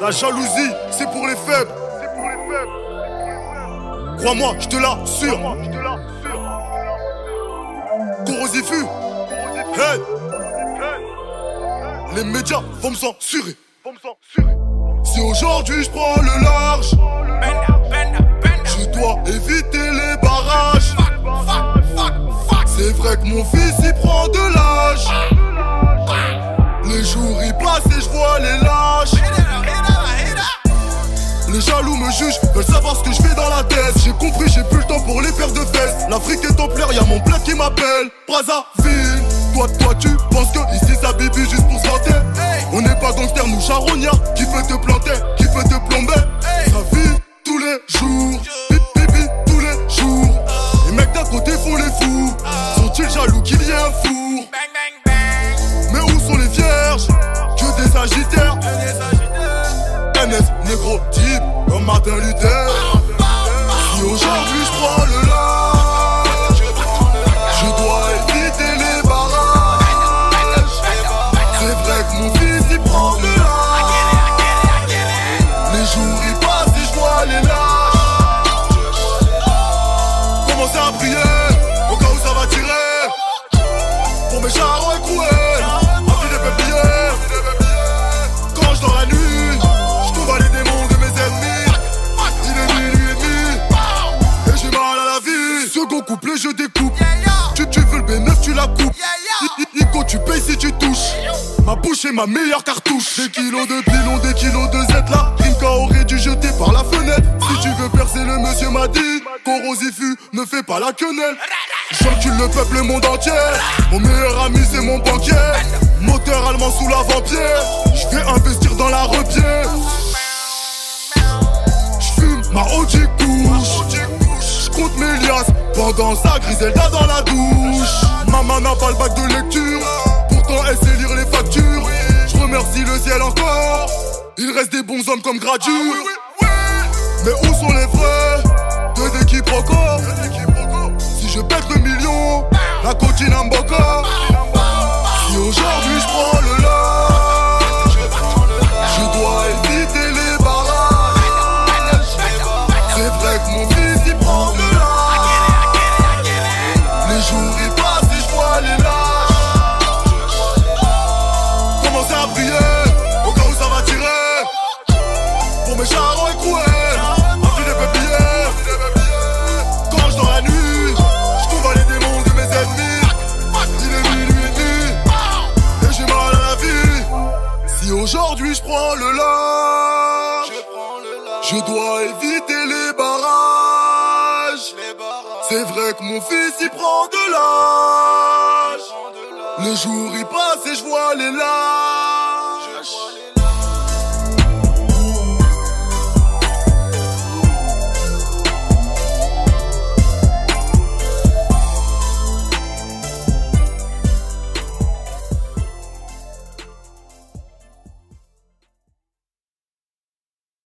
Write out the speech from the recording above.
La jalousie, c'est pour les faibles. Crois-moi, je te l'assure. Corrosifu. Les médias vont me censurer. Si aujourd'hui je prends le large, je dois éviter les barrages. C'est vrai que mon fils il prend de l'âge. Les jours ils passent et je vois les lâches. Les jaloux me jugent, veulent savoir ce que je fais dans la tête. J'ai compris, j'ai plus le temps pour les paires de fesses. L'Afrique est en pleurs, y'a mon bled qui m'appelle. Brazzaville, toi, toi, tu penses que ici ça bibi juste pour se vanter. On n'est pas gangster, nous charognards. Qui peut te planter, qui peut te plomber. Ça vit tous les jours, bip, bibi tous les jours. Les mecs d'un côté font les fous. Sont-ils jaloux qu'il y ait un four Mais où sont les vierges? Que des sagittaires NS, négro type, comme Martin Luther. Si aujourd'hui je prends le je découpe. Tu, tu veux le B9, tu la coupes. I- I- Ico, tu payes si tu touches. Ma bouche est ma meilleure cartouche. Des kilos de pilons, des kilos de Z là. Rimka aurait dû jeter par la fenêtre. Si tu veux percer, le monsieur m'a dit. Corrosifu, ne fais pas la quenelle. J'encule le peuple, le monde entier. Mon meilleur ami, c'est mon banquier. Moteur allemand sous l'avant-pied. Pendant ça, Griselda dans la douche. Maman n'a pas le bac de lecture, pourtant elle sait lire les factures. J'remercie le ciel encore, il reste des bons hommes comme Gradure. Mais où sont les vrais Deux des quiproquos. Si je pète le million, la coquine en boca. Si aujourd'hui je prends le large, je dois éviter les barrages. C'est vrai que mon fils il prend je prends le large, je dois éviter les barrages. C'est vrai que mon fils il prend de l'âge. Les jours ils passent et je vois les larmes.